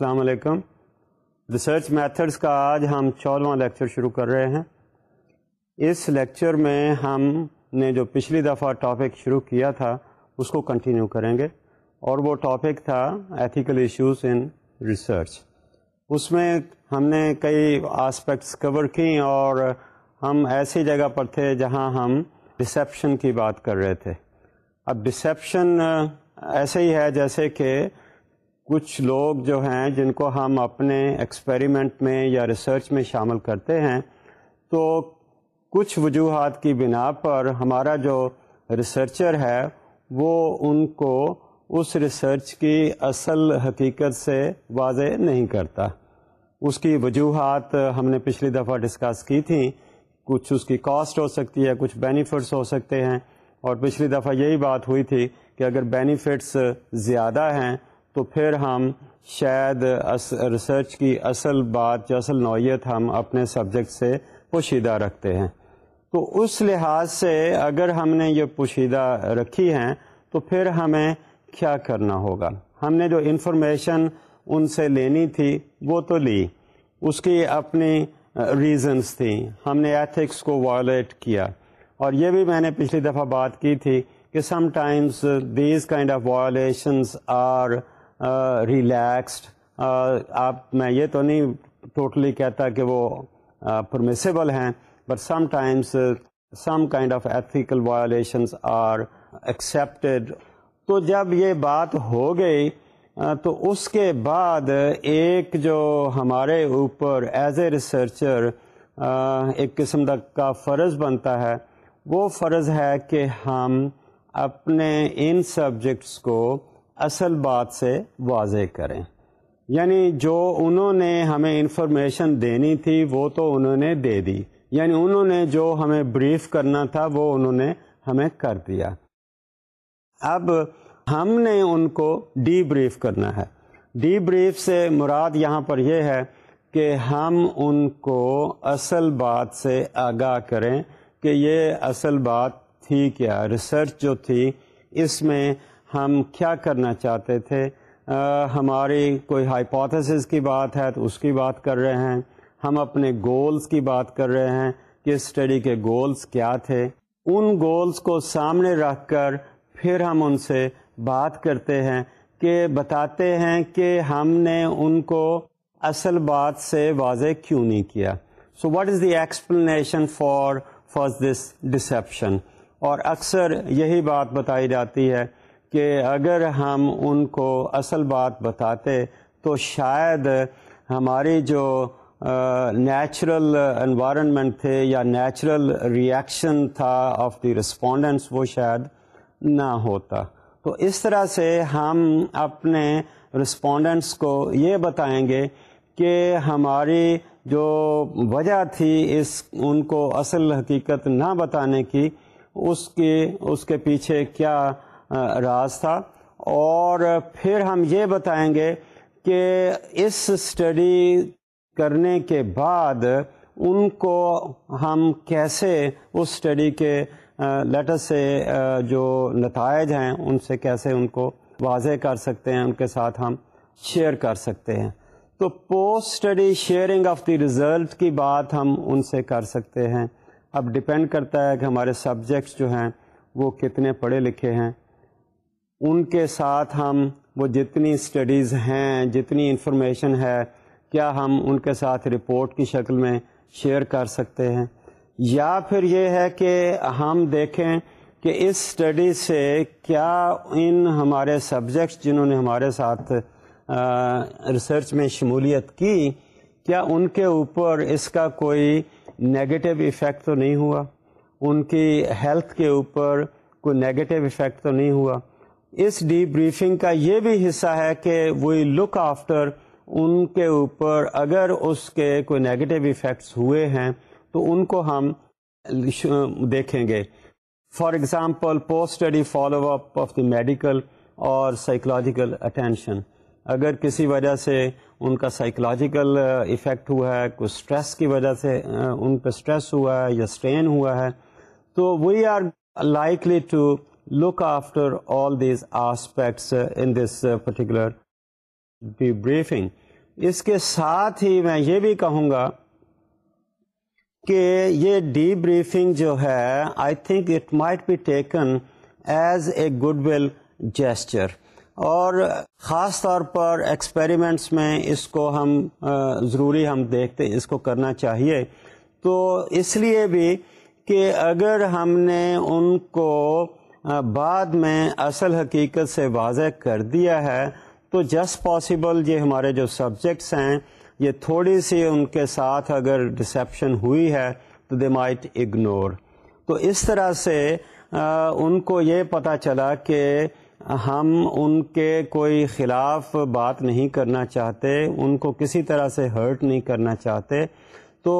السلام علیکم research methods کا آج ہم چودواں لیکچر شروع کر رہے ہیں اس لیکچر میں ہم نے جو پچھلی دفعہ ٹاپک شروع کیا تھا اس کو کنٹینیو کریں گے اور وہ ٹاپک تھا ایتھیکل ایشوز ان ریسرچ اس میں ہم نے کئی آسپیکٹس کور کیں اور ہم ایسی جگہ پر تھے جہاں ہم ڈسیپشن کی بات کر رہے تھے اب ڈسیپشن ایسے ہی ہے جیسے کہ کچھ لوگ جو ہیں جن کو ہم اپنے ایکسپیریمنٹ میں یا ریسرچ میں شامل کرتے ہیں تو کچھ وجوہات کی بنا پر ہمارا جو ریسرچر ہے وہ ان کو اس ریسرچ کی اصل حقیقت سے واضح نہیں کرتا اس کی وجوہات ہم نے پچھلی دفعہ ڈسکس کی تھیں کچھ اس کی کاسٹ ہو سکتی ہے کچھ بینیفٹس ہو سکتے ہیں اور پچھلی دفعہ یہی بات ہوئی تھی کہ اگر بینیفٹس زیادہ ہیں تو پھر ہم شاید ریسرچ کی اصل بات یا اصل نوعیت ہم اپنے سبجیکٹ سے پوشیدہ رکھتے ہیں تو اس لحاظ سے اگر ہم نے یہ پوشیدہ رکھی ہیں تو پھر ہمیں کیا کرنا ہوگا ہم نے جو انفارمیشن ان سے لینی تھی وہ تو لی اس کی اپنی ریزنس تھیں ہم نے ایتھکس کو وائلیٹ کیا اور یہ بھی میں نے پچھلی دفعہ بات کی تھی کہ sometimes these kind of violations are relaxed آپ میں یہ تو نہیں ٹوٹلی کہتا کہ وہ پرمیسیبل ہیں but sometimes some kind of ethical violations are accepted تو جب یہ بات ہو گئی تو اس کے بعد ایک جو ہمارے اوپر ایز اے ریسرچر ایک قسم کا فرض بنتا ہے وہ فرض ہے کہ ہم اپنے ان سبجیکٹس کو اصل بات سے واضح کریں یعنی جو انہوں نے ہمیں انفارمیشن دینی تھی وہ تو انہوں نے دے دی یعنی انہوں نے جو ہمیں بریف کرنا تھا وہ انہوں نے ہمیں کر دیا اب ہم نے ان کو ڈی بریف کرنا ہے ڈی بریف سے مراد یہاں پر یہ ہے کہ ہم ان کو اصل بات سے آگاہ کریں کہ یہ اصل بات تھی کیا ریسرچ جو تھی اس میں ہم کیا کرنا چاہتے تھے ہماری کوئی ہائپوتھسز کی بات ہے تو اس کی بات کر رہے ہیں ہم اپنے گولز کی بات کر رہے ہیں کہ اسٹڈی کے گولز کیا تھے ان گولز کو سامنے رکھ کر پھر ہم ان سے بات کرتے ہیں کہ بتاتے ہیں کہ ہم نے ان کو اصل بات سے واضح کیوں نہیں کیا so what is the explanation for for this deception اور اکثر یہی بات بتائی جاتی ہے کہ اگر ہم ان کو اصل بات بتاتے تو شاید ہماری جو نیچرل انوائرمنٹ تھے یا نیچرل ریئیکشن تھا آف دی رسپونڈنٹس وہ شاید نہ ہوتا تو اس طرح سے ہم اپنے رسپونڈنٹس کو یہ بتائیں گے کہ ہماری جو وجہ تھی اس ان کو اصل حقیقت نہ بتانے کی اس کے اس کے پیچھے کیا راز تھا اور پھر ہم یہ بتائیں گے کہ اس اسٹڈی کرنے کے بعد ان کو ہم کیسے اس اسٹڈی کے لیٹر سے جو نتائج ہیں ان سے کیسے ان کو واضح کر سکتے ہیں ان کے ساتھ ہم شیئر کر سکتے ہیں تو post study sharing of the result کی بات ہم ان سے کر سکتے ہیں اب ڈپینڈ کرتا ہے کہ ہمارے سبجیکٹس جو ہیں وہ کتنے پڑھے لکھے ہیں ان کے ساتھ ہم وہ جتنی اسٹڈیز ہیں جتنی انفارمیشن ہے کیا ہم ان کے ساتھ رپورٹ کی شکل میں شیئر کر سکتے ہیں یا پھر یہ ہے کہ ہم دیکھیں کہ اس اسٹڈی سے کیا ان ہمارے سبجیکٹس جنہوں نے ہمارے ساتھ ریسرچ میں شمولیت کی کیا ان کے اوپر اس کا کوئی نگیٹو افیکٹ تو نہیں ہوا ان کی ہیلتھ کے اوپر کوئی نگیٹو افیکٹ تو نہیں ہوا اس ڈی بریفنگ کا یہ بھی حصہ ہے کہ وہی لک آفٹر ان کے اوپر اگر اس کے کوئی نگیٹو افیکٹس ہوئے ہیں تو ان کو ہم دیکھیں گے for example post study follow up of the medical اور سائیکلوجیکل اٹینشن اگر کسی وجہ سے ان کا سائیکولوجیکل افیکٹ ہوا ہے کوئی اسٹریس کی وجہ سے ان پہ اسٹریس ہوا ہے یا اسٹرین ہوا ہے تو we are likely to look after all these aspects in this particular debriefing اس کے ساتھ ہی میں یہ بھی کہوں گا کہ یہ ڈی بریفنگ جو ہے I think it might be taken as a good will gesture اور خاص طور پر ایکسپیریمنٹس میں اس کو ہم ضروری ہم دیکھتے اس کو کرنا چاہیے تو اس لیے بھی کہ اگر ہم نے ان کو بعد میں اصل حقیقت سے واضح کر دیا ہے تو جسٹ پاسبل یہ ہمارے جو سبجیکٹس ہیں یہ تھوڑی سی ان کے ساتھ اگر ڈسیپشن ہوئی ہے تو دے مائٹ اگنور تو اس طرح سے ان کو یہ پتہ چلا کہ ہم ان کے کوئی خلاف بات نہیں کرنا چاہتے ان کو کسی طرح سے ہرٹ نہیں کرنا چاہتے تو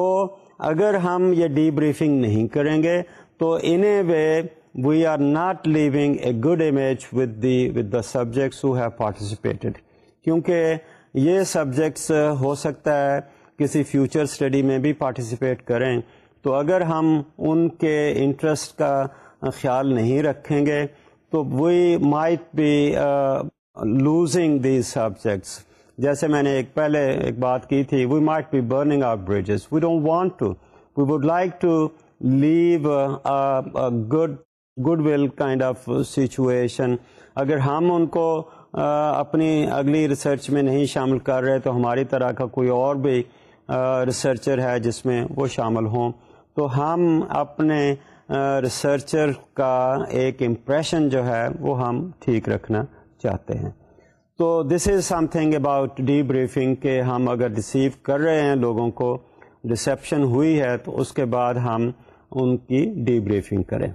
اگر ہم یہ ڈی بریفنگ نہیں کریں گے تو انہیں way we are not leaving a good image with the with the subjects who have participated کیونکہ یہ سبجیکٹس uh, ہو سکتا ہے کسی فیوچر اسٹڈی میں بھی پارٹیسپیٹ کریں تو اگر ہم ان کے انٹرسٹ کا خیال نہیں رکھیں گے تو we might be losing these subjects جیسے میں نے ایک پہلے ایک بات کی تھی we might be burning off bridges we don't want to we would like to leave good goodwill kind of situation اگر ہم ان کو اپنی اگلی ریسرچ میں نہیں شامل کر رہے تو ہماری طرح کا کوئی اور بھی ریسرچر ہے جس میں وہ شامل ہوں تو ہم اپنے ریسرچر کا ایک امپریشن جو ہے وہ ہم ٹھیک رکھنا چاہتے ہیں تو this is something about debriefing کہ ہم اگر ریسیو کر رہے ہیں لوگوں کو ریسیپشن ہوئی ہے تو اس کے بعد ہم ان کی ڈی بریفنگ کریں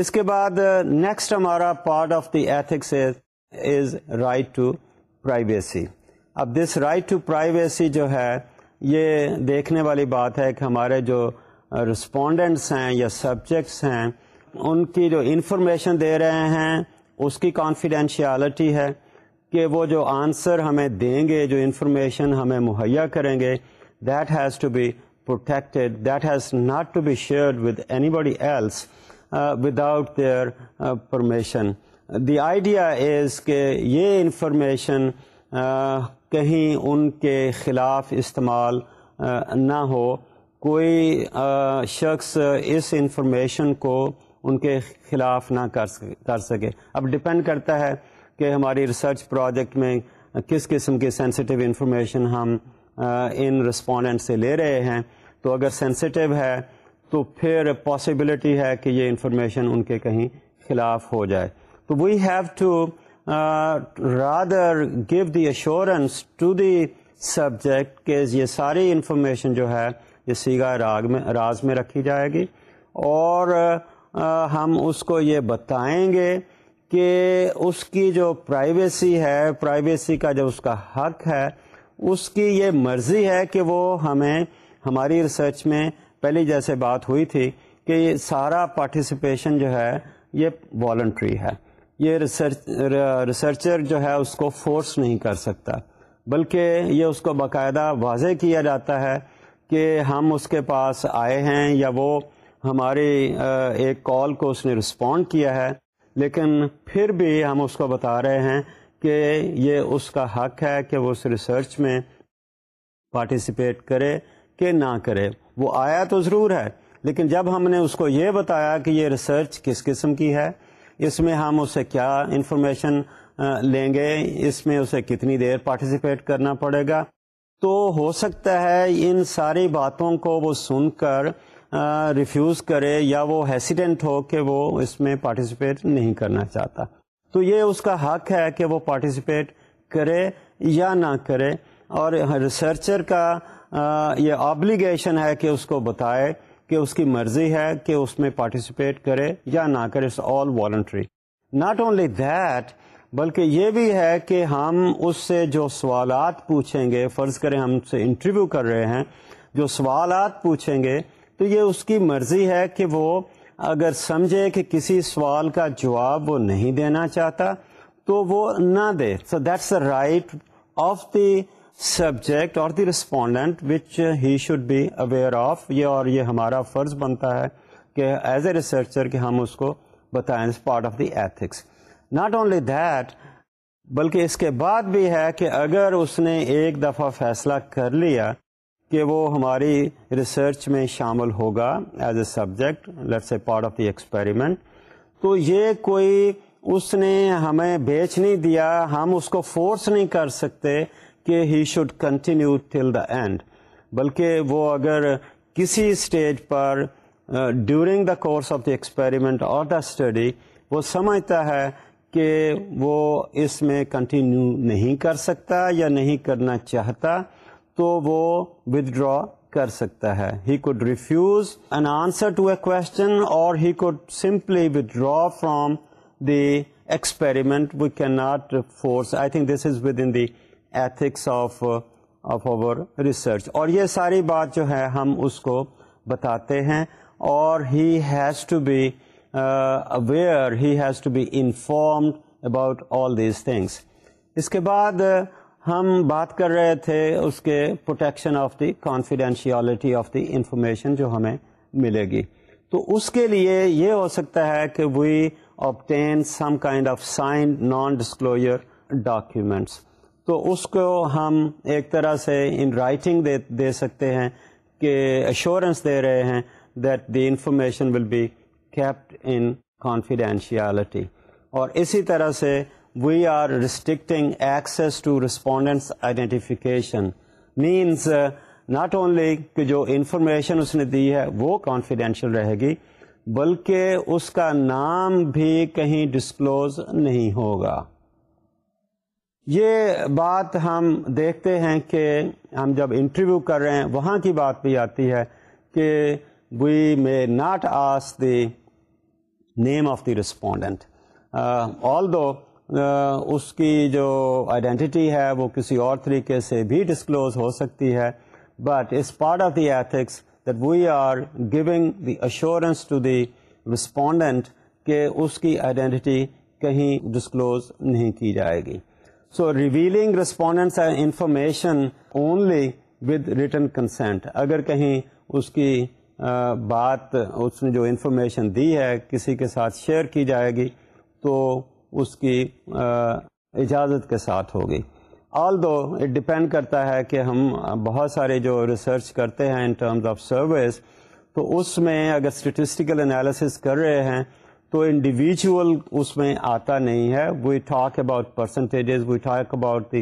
اس کے بعد نیکسٹ uh, ہمارا part of the ethics is right to privacy اب دس رائٹ ٹو پرائیویسی جو ہے یہ دیکھنے والی بات ہے کہ ہمارے جو رسپونڈنٹس ہیں یا سبجیکٹس ہیں ان کی جو انفارمیشن دے رہے ہیں اس کی کانفیڈینشیلٹی ہے کہ وہ جو آنسر ہمیں دیں گے جو انفارمیشن ہمیں مہیا کریں گے that has to be protected that has not to be shared with anybody else without their permission the idea is کہ یہ انفارمیشن uh, کہیں ان کے خلاف استعمال uh, نہ ہو کوئی uh, شخص اس انفارمیشن کو ان کے خلاف نہ کر سکے اب ڈپینڈ کرتا ہے کہ ہماری ریسرچ پروجیکٹ میں کس قسم کی سینسٹیو انفارمیشن ہم ان رسپونڈنٹ سے لے رہے ہیں تو اگر سینسیٹیو ہے تو پھر پاسبلٹی ہے کہ یہ انفارمیشن ان کے کہیں خلاف ہو جائے تو we have to rather give the assurance to the subject کہ یہ ساری انفارمیشن جو ہے یہ سیگا راگ میں راز میں رکھی جائے گی اور ہم اس کو یہ بتائیں گے کہ اس کی جو پرائیویسی ہے پرائیویسی کا جو اس کا حق ہے اس کی یہ مرضی ہے کہ وہ ہمیں ہماری ریسرچ میں پہلی جیسے بات ہوئی تھی کہ یہ سارا پارٹیسپیشن جو ہے یہ والنٹری ہے یہ ریسرچر جو ہے اس کو فورس نہیں کر سکتا بلکہ یہ اس کو باقاعدہ واضح کیا جاتا ہے کہ ہم اس کے پاس آئے ہیں یا وہ ہماری ایک کال کو اس نے رسپونڈ کیا ہے لیکن پھر بھی ہم اس کو بتا رہے ہیں کہ یہ اس کا حق ہے کہ وہ اس ریسرچ میں پارٹیسپیٹ کرے کہ نہ کرے وہ آیا تو ضرور ہے لیکن جب ہم نے اس کو یہ بتایا کہ یہ ریسرچ کس قسم کی ہے اس میں ہم اسے کیا انفارمیشن لیں گے اس میں اسے کتنی دیر پارٹیسپیٹ کرنا پڑے گا تو ہو سکتا ہے ان ساری باتوں کو وہ سن کر ریفیوز کرے یا وہ ہیسیڈنٹ ہو کہ وہ اس میں پارٹیسپیٹ نہیں کرنا چاہتا تو یہ اس کا حق ہے کہ وہ پارٹیسپیٹ کرے یا نہ کرے اور ریسرچر کا یہ آبلیگیشن ہے کہ اس کو بتائے کہ اس کی مرضی ہے کہ اس میں پارٹیسپیٹ کرے یا نہ کرے it's all voluntary not only that بلکہ یہ بھی ہے کہ ہم اس سے جو سوالات پوچھیں گے فرض کریں ہم سے انٹرویو کر رہے ہیں جو سوالات پوچھیں گے تو یہ اس کی مرضی ہے کہ وہ اگر سمجھے کہ کسی سوال کا جواب وہ نہیں دینا چاہتا تو وہ نہ دے so that's a right of the subject اور the respondent which he should be aware of یہ اور یہ ہمارا فرض بنتا ہے کہ ایز اے ریسرچر کہ ہم اس کو بتائیں part of the ethics not only that بلکہ اس کے بعد بھی ہے کہ اگر اس نے ایک دفعہ فیصلہ کر لیا کہ وہ ہماری ریسرچ میں شامل ہوگا as a subject let's a part of the experiment تو یہ کوئی اس نے ہمیں بیچ نہیں دیا ہم اس کو فورس نہیں کر سکتے کہ he should continue till the end بلکہ وہ اگر کسی stage per during the course of the experiment اور دا اسٹڈی وہ سمجھتا ہے کہ وہ اس میں کنٹینیو نہیں کر سکتا یا نہیں کرنا چاہتا تو وہ ڈرا کر سکتا ہے he could refuse an answer to a question اور he could simply withdraw from the experiment we can not force I think this is within the ethics of of over research اور یہ ساری بات جو ہے ہم اس کو بتاتے ہیں اور he has to be aware he has to be informed about all these things اس کے بعد uh, ہم بات کر رہے تھے اس کے protection of the confidentiality of the information جو ہمیں ملے گی تو اس کے لیے یہ ہو سکتا ہے کہ we obtain some kind of sign non disclosure documents تو اس کو ہم ایک طرح سے ان رائٹنگ دے دے سکتے ہیں کہ ایشورنس دے رہے ہیں that the information will be kept in confidentiality اور اسی طرح سے we are restricting access to respondents identification means not only کہ جو انفارمیشن اس نے دی ہے وہ کانفیڈینشیل رہے گی بلکہ اس کا نام بھی کہیں ڈسکلوز نہیں ہوگا یہ بات ہم دیکھتے ہیں کہ ہم جب انٹرویو کر رہے ہیں وہاں کی بات بھی آتی ہے کہ we may not use the name of the respondent although اس کی جو آئیڈینٹی ہے وہ کسی اور طریقے سے بھی ڈسکلوز ہو سکتی ہے but us part of the ethics that we are going the assurance to the respondent کہ اس کی آئیڈینٹی کہیں ڈسکلوز نہیں کی جائے گی so revealing respondents information only with written consent اگر کہیں اس کی بات اس نے جو انفارمیشن دی ہے کسی کے ساتھ شیئر کی جائے گی تو اس کی اجازت کے ساتھ ہوگی آل دو اٹ ڈپینڈ کرتا ہے کہ ہم بہت سارے جو ریسرچ کرتے ہیں ان ٹرمز آف سروس تو اس میں اگر اسٹیٹسٹیکل انالیسس کر رہے ہیں تو انڈیویجول اس میں آتا نہیں ہے we talk about percentages we talk about the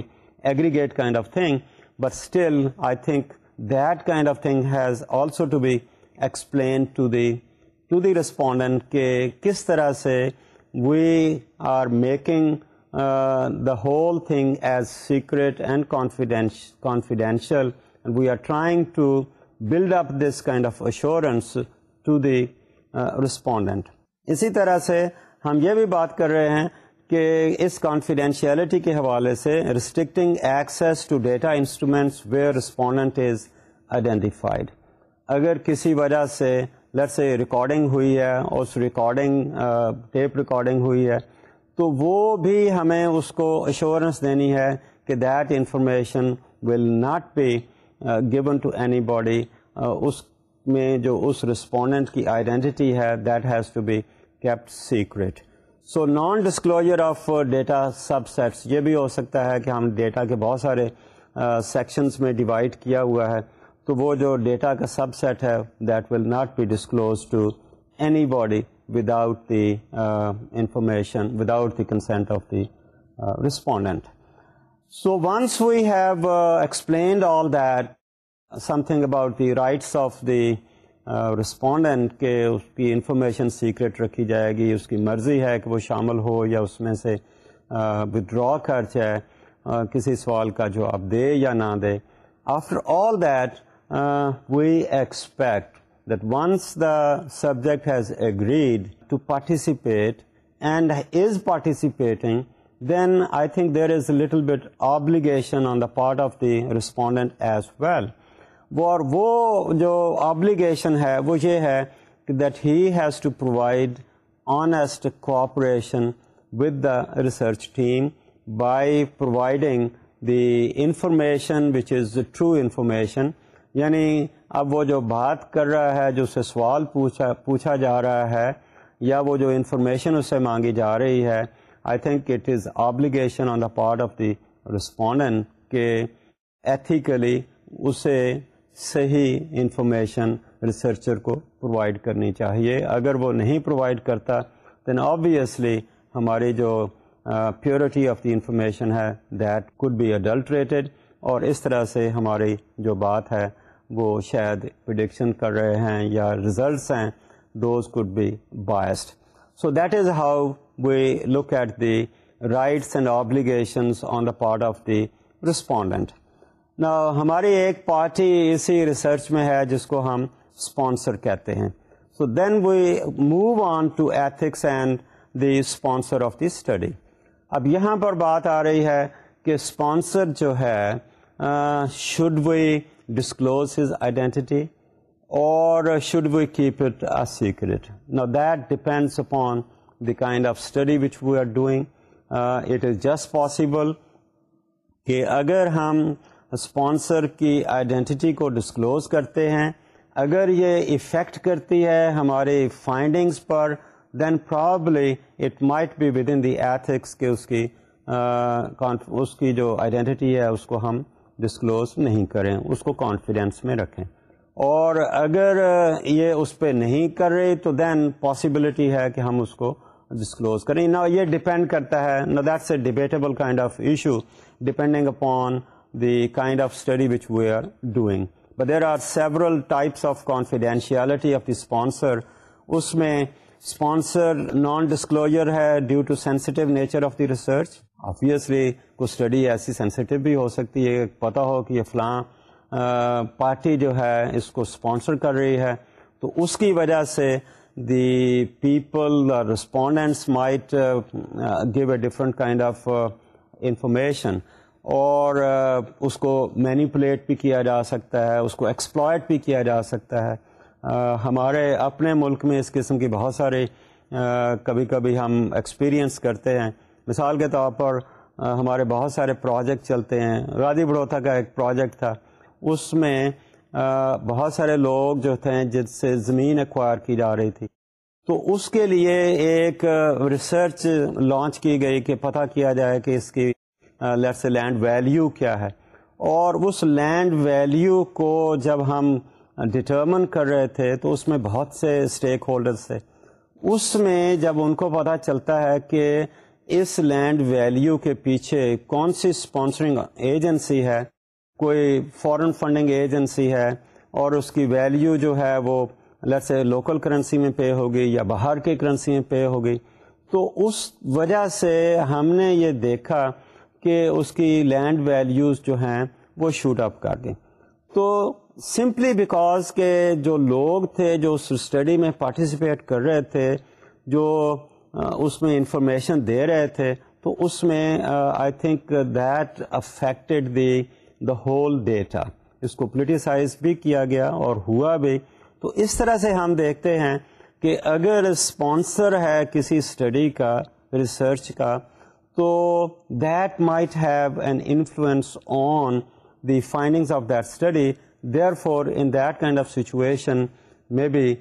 aggregate kind of thing but still I think that kind of thing has also to be explain to to the the respondent کہ کس طرح سے we are making the whole thing as secret and confidential we are trying to build up this kind of assurance to the respondent اسی طرح سے ہم یہ بھی بات کر رہے ہیں کہ اس کانفیڈینشیلٹی کے حوالے سے restricting access to data instruments where respondent is identified اگر کسی وجہ سے لٹ سے ریکارڈنگ ہوئی ہے اس ریکارڈنگ ٹیپ ریکارڈنگ ہوئی ہے تو وہ بھی ہمیں اس کو ایشورنس دینی ہے کہ that information will not be gone to anybody اس میں جو اس رسپونڈنٹ کی آئیڈینٹی ہے that has to be kept secret so non disclosure of data subsets یہ بھی ہو سکتا ہے کہ ہم ڈیٹا کے بہت سارے سیکشنس uh, میں ڈیوائڈ کیا ہوا ہے تو وہ جو ڈیٹا کا سب سیٹ ہے that will not be disclose to anybody without the information without the consent of the respondent so once we have explained all that something about the rights of the respondent کے اس کی information secret رکھی جائے گی اس کی مرضی ہے کہ وہ شامل ہو یا اس میں سے ودرا کر جائے کسی سوال کا جواب دے یا نہ دے after all that we expect that once the subject has agreed to participate and is participating then I think there is little bit obligation on the part of the respondent as well اور وہ جو obligation ہے وہ یہ ہے کہ that has to provide honest cooperation with the research team by providing the information which is true information یعنی اب وہ جو بات کر رہا ہے جو اسے سوال پوچھا پوچھا جا رہا ہے یا وہ جو انفارمیشن اسے مانگی جا رہی ہے I think it is obligation on the part of the respondent کہ ایتھیکلی اسے صحیح انفارمیشن ریسرچر کو پرووائڈ کرنی چاہیے اگر وہ نہیں پرووائڈ کرتا دین آبویسلی ہماری جو پیورٹی آف دی انفارمیشن ہے دیٹ کوڈ بی اڈلٹریٹڈ اور اس طرح سے ہماری جو بات ہے وہ شاید پرڈکشن کر رہے ہیں یا ریزلٹس ہیں those could be biased so that is how we look at the rights and obligations on the part of the respondent no ہماری ایک پارٹی اسی ریسرچ میں ہے جس کو ہم اسپانسر کہتے ہیں so then we move on to ethics and the sponsor of the study اب یہاں پر بات آ رہی ہے کہ اسپانسر جو ہے should we disclose his identity اور should we keep it secret نا that depends upon the kind of study which we are doing it is just possible کہ اگر ہم اسپانسر کی آئیڈینٹی کو ڈسکلوز کرتے ہیں اگر یہ افیکٹ کرتی ہے ہماری findings per then probably it might be within the ethics کہ اس کی اس کی جو آئیڈینٹی ہے اس کو ہم ڈسکلوز نہیں کریں اس کو کانفیڈینس میں رکھیں اور اگر یہ اس پہ نہیں کر رہے تو دین پاسبلٹی ہے کہ ہم اس کو ڈسکلوز کریں نہ یہ ڈپینڈ کرتا ہے نہ that's a debatable kind of issue depending upon the kind of study which we are doing of confidentiality sponsor اس میں اسپانسر نان ڈسکلوجر ہے due to sensitive sensitive nature of the research obviously کچھ study ایسی بھی ہو سکتی ہے پتہ ہو کہ یہ فلاں پارٹی جو ہے اس کو اسپانسر کر رہی ہے تو اس کی وجہ سے the people respondents might give a different kind of information اور اس کو مینیپولیٹ بھی کیا جا سکتا ہے اس کو ایکسپلائٹ بھی کیا جا سکتا ہے ہمارے اپنے ملک میں اس قسم کی بہت سارے کبھی کبھی ہم ایکسپیرئنس کرتے ہیں مثال کے طور پر ہمارے بہت سارے پروجیکٹ چلتے ہیں غادی بڑوتھا کا ایک پروجیکٹ تھا اس میں بہت سارے لوگ جو تھے جس سے زمین ایکوائر کی جا رہی تھی تو اس کے لیے ایک ریسرچ لانچ کی گئی کہ پتہ کیا جائے کہ اس کی سے لینڈ ویلیو کیا ہے اور اس لینڈ ویلیو کو جب ہم ڈٹرمن کر رہے تھے تو اس میں بہت سے اسٹیک ہولڈرس تھے اس میں جب ان کو پتہ چلتا ہے کہ اس لینڈ ویلیو کے پیچھے کون سی اسپانسرنگ ایجنسی ہے کوئی فورن فنڈنگ ایجنسی ہے اور اس کی ویلیو جو ہے وہ سے لوکل کرنسی میں پے ہوگی یا باہر کے کرنسی میں پے ہوگی تو اس وجہ سے ہم نے یہ دیکھا کہ اس کی لینڈ ویلیوز جو ہیں وہ شوٹ اپ کر دیں تو سمپلی بیکاز کے جو لوگ تھے جو اس اسٹڈی میں پارٹیسپیٹ کر رہے تھے جو اس میں انفارمیشن دے رہے تھے تو اس میں I think that affected the the whole data اس کو پولیٹیسائز بھی کیا گیا اور ہوا بھی تو اس طرح سے ہم دیکھتے ہیں کہ اگر اسپانسر ہے کسی اسٹڈی کا ریسرچ کا تو that might have an influence on the findings of that study therefore in that kind of situation may be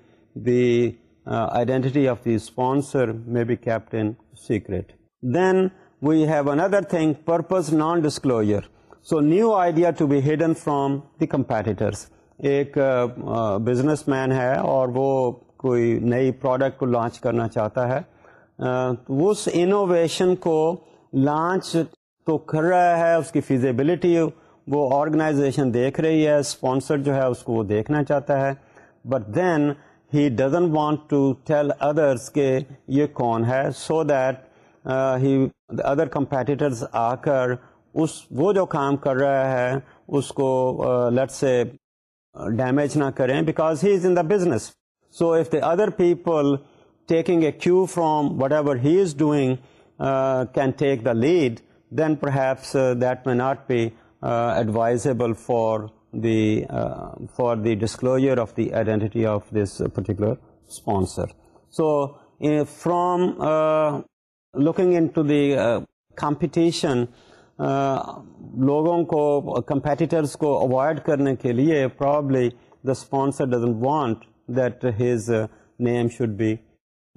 the identity of the sponsor may be kept secret then we have another thing purpose non disclosure so new idea to be hidden from the competitors ایک business uh, man uh, ہے اور وہ کوئی نئی product کو launch کرنا چاہتا ہے اس انوویشن کو لانچ تو کر رہا ہے اس کی فیزیبلٹی وہ آرگنائزیشن دیکھ رہی ہے اسپانسر جو ہے اس کو وہ دیکھنا چاہتا ہے but then he doesn't want to tell others کہ یہ کون ہے so that he other competitors آ کر اس وہ جو کام کر رہا ہے اس کو لٹ سے ڈیمیج نہ کریں because he is in the business so if the other people taking a cue from whatever he is doing can take the lead then perhaps that may not be advisable for for the disclose of the identity this particular sponsor so from looking competition لوگوں کو competitors کو avoid کرنے کے لیے probably the sponsor doesn't want that his name should be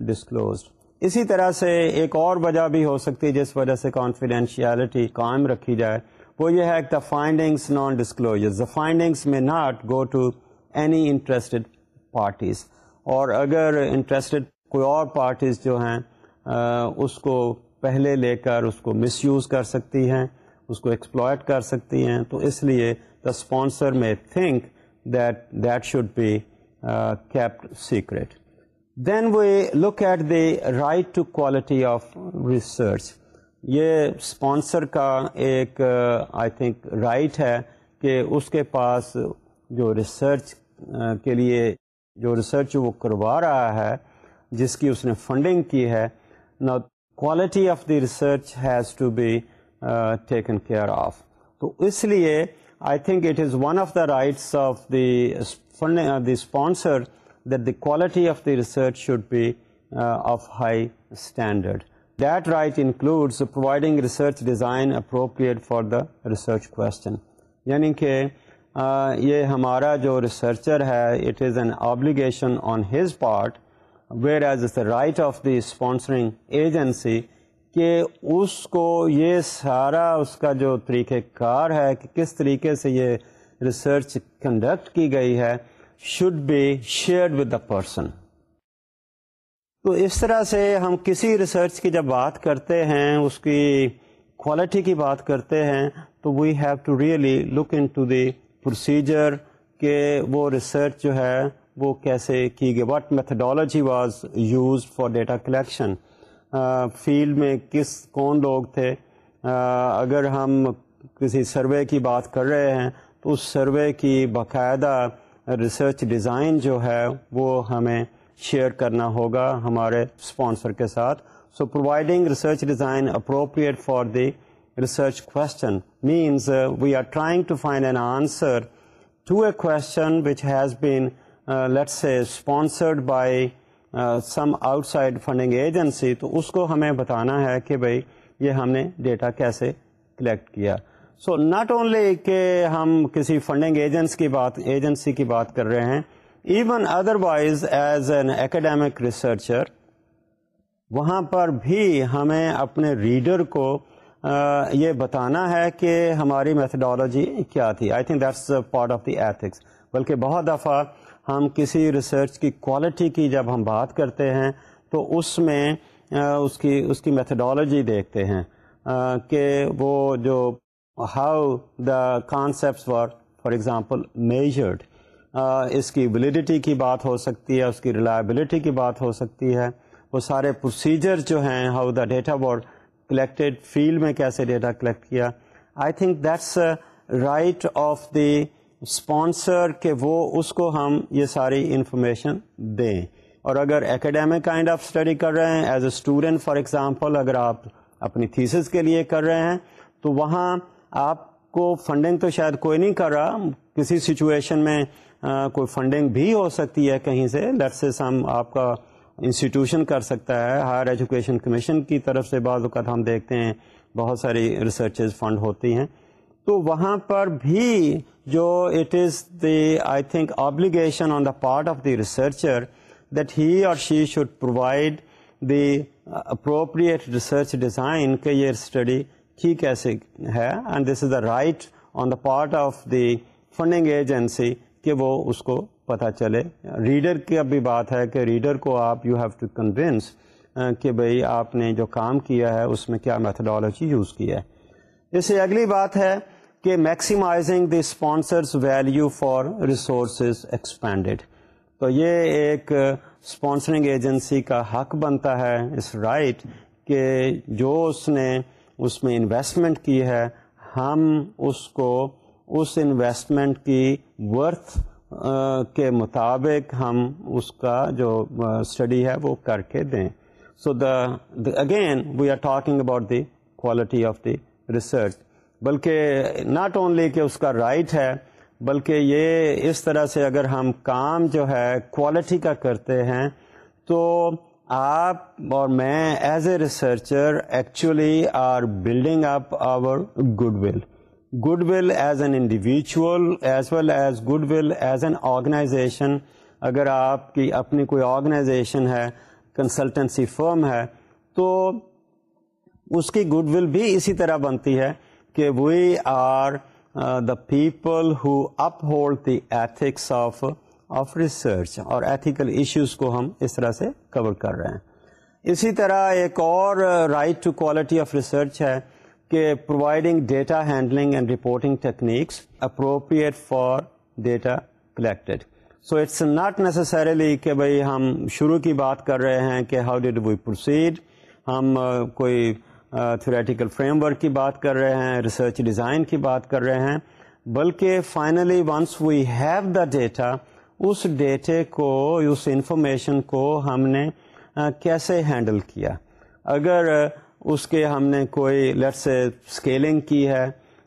disclosed اسی طرح سے ایک اور وجہ بھی ہو سکتی ہے جس وجہ سے کانفیڈینشیلٹی قائم رکھی جائے وہ یہ ہے the findings non disclosure the findings میں not go to any interested parties اور اگر انٹرسٹڈ کوئی اور پارٹیز جو ہیں آ, اس کو پہلے لے کر اس کو مس یوز کر سکتی ہیں اس کو ایکسپلائٹ کر سکتی ہیں تو اس لیے دا اسپانسر میں think that that should be kept secret then we look at the right to quality of research یہ اسپانسر کا ایک آئی تھنک رائٹ ہے کہ اس کے پاس جو ریسرچ کے لیے جو ریسرچ وہ کروا رہا ہے جس کی اس نے فنڈنگ کی ہے نا quality of the research has to be taken care of تو اس لیے I think it is one of the rights of the the sponsor that the quality of the research should be of high standard that right includes providing research design appropriate for the research کو یعنی کہ یہ ہمارا جو researcher ہے it is an obligation on his part whereas is the right of the sponsoring agency کہ اس کو یہ سارا اس کا جو طریقہ کار ہے کہ کس طریقے سے یہ ریسرچ کنڈکٹ کی گئی ہے should be shared with the person تو اس طرح سے ہم کسی ریسرچ کی جب بات کرتے ہیں اس کی کوالٹی کی بات کرتے ہیں تو we have to really look into the procedure کہ وہ ریسرچ جو ہے وہ کیسے کی گئی what methodology was used for data collection field میں کس کون لوگ تھے uh, اگر ہم کسی سروے کی بات کر رہے ہیں تو اس سروے کی باقاعدہ ریسرچ ڈیزائن جو ہے وہ ہمیں شیئر کرنا ہوگا ہمارے اسپانسر کے ساتھ so providing research design appropriate for the research question means we are trying to find an answer to a question which has been a sponsored by some outside funding agency تو اس کو ہمیں بتانا ہے کہ بھائی یہ ہم نے ڈیٹا کیسے کلیکٹ کیا سو ناٹ اونلی کہ ہم کسی فنڈنگ ایجنس کی بات ایجنسی کی بات کر رہے ہیں even otherwise as an academic researcher وہاں پر بھی ہمیں اپنے ریڈر کو یہ بتانا ہے کہ ہماری میتھڈالوجی کیا تھی I think that's part of the ethics بلکہ بہت دفعہ ہم کسی ریسرچ کی کوالٹی کی جب ہم بات کرتے ہیں تو اس میں اس کی اس کی میتھڈالوجی دیکھتے ہیں کہ وہ جو how concepts for for example measured اس کی ولیڈیٹی کی بات ہو سکتی ہے اس کی ریلائبلٹی کی بات ہو سکتی ہے وہ سارے پروسیجر جو ہیں how the data were collected field میں کیسے ڈیٹا کلیکٹ کیا I think that's right of the sponsor کہ وہ اس کو ہم یہ ساری انفارمیشن دیں اور اگر اکیڈیمک کائنڈ آف اسٹڈی کر رہے ہیں as a student for example اگر آپ اپنی تھیسس کے لیے کر رہے ہیں تو وہاں آپ کو فنڈنگ تو شاید کوئی نہیں کر رہا کسی سچویشن میں کوئی فنڈنگ بھی ہو سکتی ہے کہیں سے لٹسز ہم آپ کا انسٹیٹیوشن کر سکتا ہے ہائر ایجوکیشن کمیشن کی طرف سے بعض اوقات ہم دیکھتے ہیں بہت ساری ریسرچز فنڈ ہوتی ہیں تو وہاں پر بھی جو it is the I think obligation on the part of the researcher that he or she should provide the appropriate research design کہ یہ اسٹڈی ہی کیسے ہے and this is the right on the part of the funding agency کہ وہ اس کو پتہ چلے ریڈر کی اب بھی بات ہے کہ ریڈر کو آپ یو ہیو ٹو کنوینس کہ بھائی آپ نے جو کام کیا ہے اس میں کیا میتھڈالوجی یوز کیا ہے اس سے اگلی بات ہے کہ maximising the sponsor's value for resources expended تو یہ ایک اسپانسرنگ ایجنسی کا حق بنتا ہے اس رائٹ right کہ جو اس نے اس میں انویسٹمنٹ کی ہے ہم اس کو اس انویسٹمنٹ کی ورتھ کے مطابق ہم اس کا جو اسٹڈی ہے وہ کر کے دیں so the again we are talking about the quality of the research بلکہ ناٹ اونلی کہ اس کا رائٹ right ہے بلکہ یہ اس طرح سے اگر ہم کام جو ہے کوالٹی کا کرتے ہیں تو آپ اور میں as a researcher actually are building up our goodwill goodwill as an individual as well as goodwill as an organisation اگر آپ کی اپنی کوئی آرگنائزیشن ہے کنسلٹنسی فرم ہے تو اس کی گڈ ول بھی اسی طرح بنتی ہے کہ we are the people who uphold the ethics of of research اور ایتھیکل ایشوز کو ہم اس طرح سے کور کر رہے ہیں اسی طرح ایک اور right to quality of research ہے کہ providing data handling and reporting techniques appropriate for data collected so it's not necessarily کہ بھائی ہم شروع کی بات کر رہے ہیں کہ ہاؤ ڈیڈ وی پروسیڈ ہم کوئی تھیوریٹیکل فریم ورک کی بات کر رہے ہیں ریسرچ ڈیزائن کی بات کر رہے ہیں بلکہ finally once we have the data اس ڈیٹے کو اس انفارمیشن کو ہم نے کیسے ہینڈل کیا اگر اس کے ہم نے کوئی سے اسکیلنگ کی ہے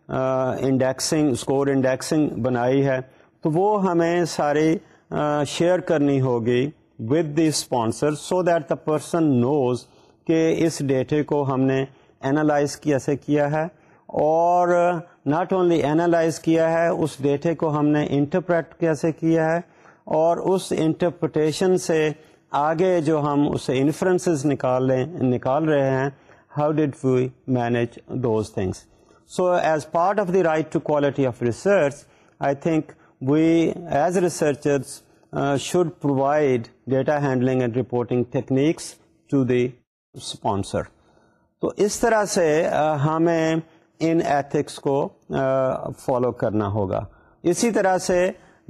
انڈیکسنگ اسکور انڈیکسنگ بنائی ہے تو وہ ہمیں ساری شیئر کرنی ہوگی with the sponsor so that the person knows کہ اس ڈیٹے کو ہم نے انالائز کیسے کیا ہے اور ناٹ اونلی اینالائز کیا ہے اس ڈیٹے کو ہم نے انٹرپریٹ کیسے کیا ہے اور اس انٹرپریٹیشن سے آگے جو ہم اسے انفرنس نکال لیں نکال رہے ہیں how did we manage those things so as part of the right to quality of research I think we as researchers should provide data handling and reporting techniques to the sponsor تو اس طرح سے uh, ہمیں ان ethics کو follow uh, کرنا ہوگا اسی طرح سے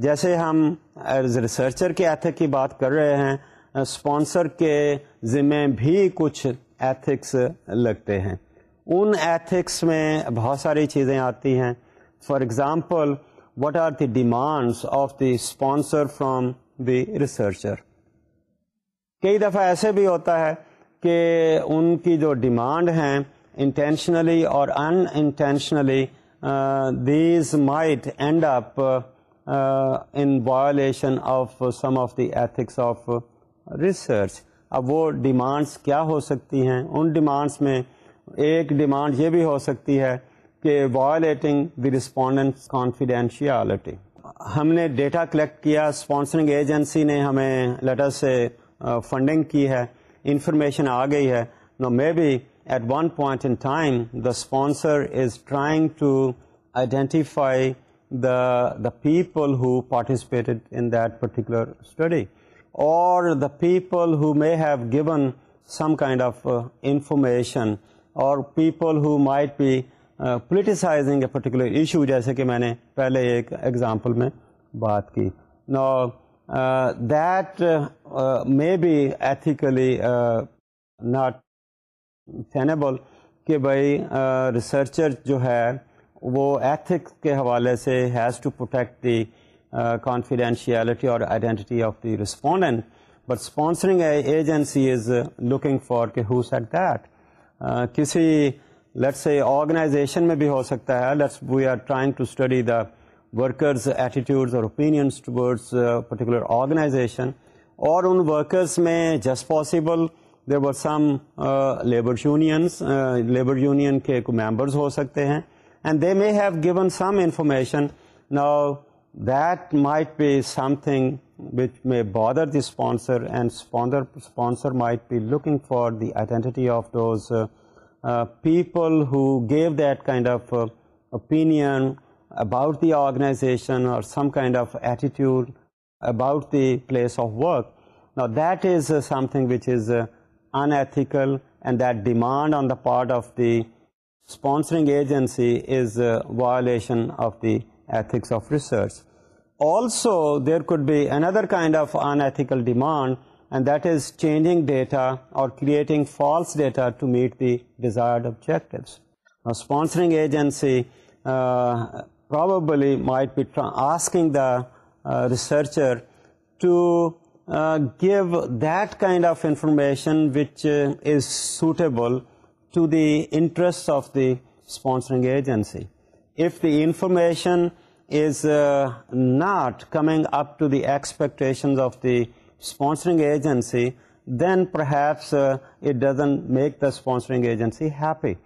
جیسے ہم ایز ریسرچر کے ایتھک کی بات کر رہے ہیں اسپانسر کے ذمے بھی کچھ ایتھکس لگتے ہیں ان ایتھکس میں بہت ساری چیزیں آتی ہیں for example what are the demands of the sponsor from the researcher کئی دفعہ ایسے بھی ہوتا ہے کہ ان کی جو ڈیمانڈ ہیں intentionally or unintentionally these might end up in violation of some of the ethics of research اب وہ ڈیمانڈس کیا ہو سکتی ہیں ان ڈیمانڈس میں ایک ڈیمانڈ یہ بھی ہو سکتی ہے کہ وائلیٹنگ دی رسپونڈنٹ کانفیڈینشیالٹی ہم نے ڈیٹا کلیکٹ کیا اسپانسرنگ ایجنسی نے ہمیں لیٹر سے فنڈنگ uh, کی ہے انفارمیشن آ گئی ہے now may be at one point in time the sponsor is trying to identify the the people who participated in that particular study or the people who may have gone some kind of information or people who might be politicising a particular issue جیسے کہ میں نے پہلے ایک example میں بات کی نار that may be ethically not فینبل کہ بھائی ریسرچر جو ہے وہ ایتھکس کے حوالے سے has to protect the confidentiality اور identity of the respondent but sponsoring agency is looking for کہ ہو سیٹ دیٹ کسی لیٹس آرگنائزیشن میں بھی ہو سکتا ہے let's we are trying to study the workers attitudes اور اوپینینس ٹورڈز پرٹیکولر آرگنائزیشن اور ان ورکرز میں جس possible there are some labour unions labour union کے ممبرز ہو سکتے ہیں and they may have given some information. Now, that might be something which may bother the sponsor, and sponsor might be looking for the identity of those uh, uh, people who gave that kind of uh, opinion about the organization or some kind of attitude about the place of work. Now, that is something which is unethical, and that demand on the part of the sponsoring agency is a violation of the ethics of research. Also, there could be another kind of unethical demand, and that is changing data or creating false data to meet the desired objectives. A sponsoring agency uh, probably might be asking the uh, researcher to uh, give that kind of information which is suitable to the interests of the sponsoring agency. If the information is uh, not coming up to the expectations of the sponsoring agency, then perhaps uh, it doesn't make the sponsoring agency happy.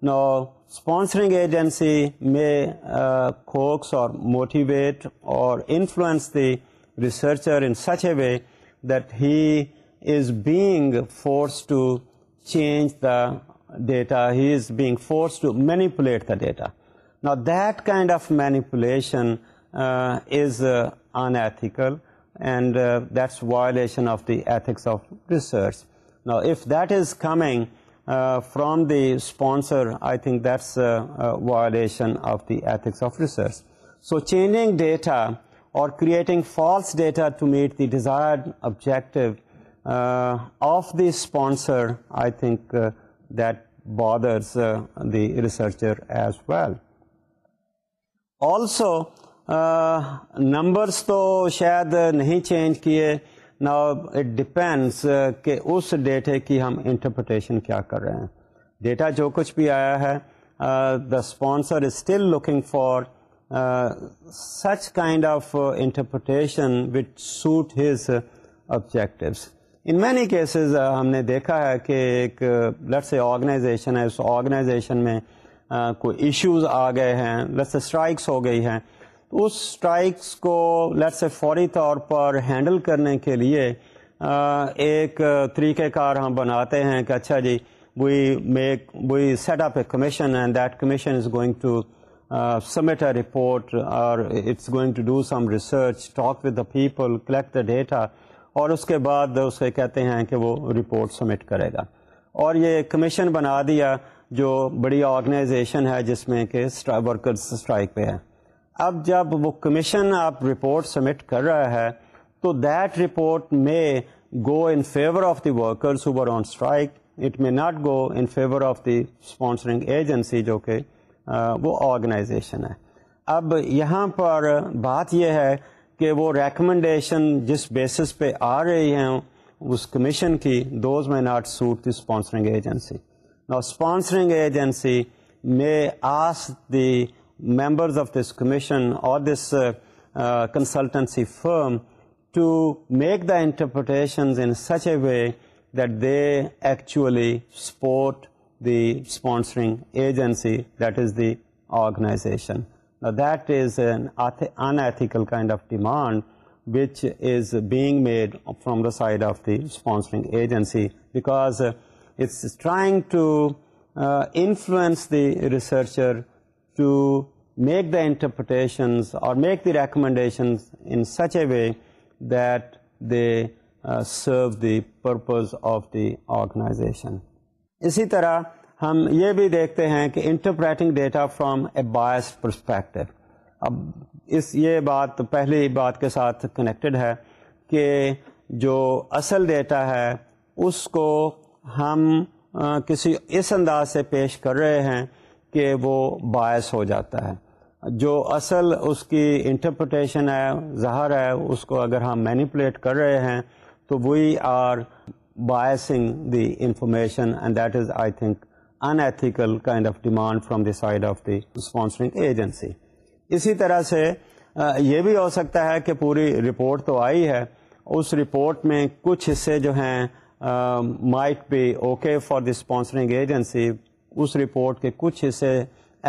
Now, sponsoring agency may uh, coax or motivate or influence the researcher in such a way that he is being forced to change the data, he is being forced to manipulate the data. Now that kind of manipulation uh, is uh, unethical, and uh, that's violation of the ethics of research. Now if that is coming from the sponsor, I think that's a violation of the ethics of research. So changing data or creating false data to meet the desired objective of the sponsor, I think researcher as well also numbers تو شاید نہیں change کیے نا it depends کہ اس ڈیٹے کی ہم interpretation کیا کر رہے ہیں ڈیٹا جو کچھ بھی آیا ہے the sponsor is still looking for such kind of interpretation with objectives in many cases ہم نے دیکھا ہے کہ ایک لٹس اے آرگنائزیشن ہے اس آرگنائزیشن میں کوئی ایشوز آ گئے ہیں لٹس اسٹرائکس ہو گئی ہیں اس اسٹرائکس کو لٹس فوری طور پر ہینڈل کرنے کے لیے ایک طریقہ کار ہم بناتے ہیں کہ اچھا جی we make we set up a commission and that commission is going to submit a report or it's going to do some research talk with the people collect the data اور اس کے بعد اس کے کہتے ہیں کہ وہ رپورٹ سبمٹ کرے گا اور یہ کمیشن بنا دیا جو بڑی آرگنائزیشن ہے جس میں کہ ورکرز اسٹرائک پہ ہے اب جب وہ کمیشن آپ رپورٹ سبمٹ کر رہا ہے تو دیٹ رپورٹ میں go in favour of the workers who are on strike it may not go in favour of the sponsoring agency جو کہ وہ آرگنائزیشن ہے اب یہاں پر بات یہ ہے کہ وہ ریکمنڈیشن جس بیسس پہ آ رہی ہیں اس کمیشن کی those may not suit the sponsoring agency نا sponsoring agency may ask the members of this commission or this consultancy firm to make the interpretation way that they actually support the sponsoring agency that is the organisation unethical kind of demand which is being made from the side of the agency trying to influence the researcher to make the interpretations or make the recommendations in such a way that they serve the purpose of the organisation اسی طرح ہم یہ بھی دیکھتے ہیں کہ interpreting data from a bias perspective اب اس یہ بات پہلی بات کے ساتھ کنیکٹڈ ہے کہ جو اصل ڈیٹا ہے اس کو ہم کسی اس انداز سے پیش کر رہے ہیں کہ وہ باعث ہو جاتا ہے جو اصل اس کی انٹرپریٹیشن ہے ظاہر ہے اس کو اگر ہم مینیپولیٹ کر رہے ہیں تو we are biasing the information and that is I think unethical kind of demand from the side of the sponsoring agency اسی طرح سے یہ بھی ہو سکتا ہے کہ پوری رپورٹ تو آئی ہے اس رپورٹ میں کچھ حصے جو ہیں might be okay for the sponsoring agency us report کے کچھ حصے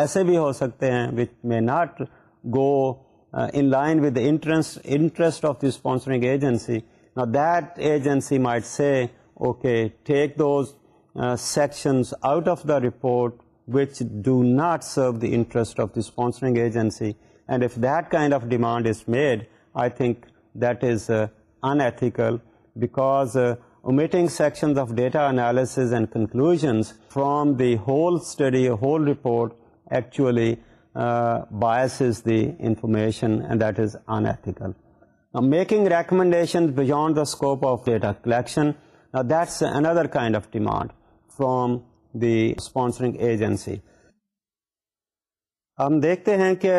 ایسے بھی ہو سکتے ہیں which may not go in line with interest of the sponsoring agency that agency might say okay take those Uh, sections out of the report which do not serve the interest of the sponsoring agency. And if that kind of demand is made, I think that is uh, unethical, because uh, omitting sections of data analysis and conclusions from the whole study, a whole report, actually biases the information, and that is unethical. Now, making recommendations beyond the scope of data collection, now that's another kind of demand. From the sponsoring agency ہم دیکھتے ہیں کہ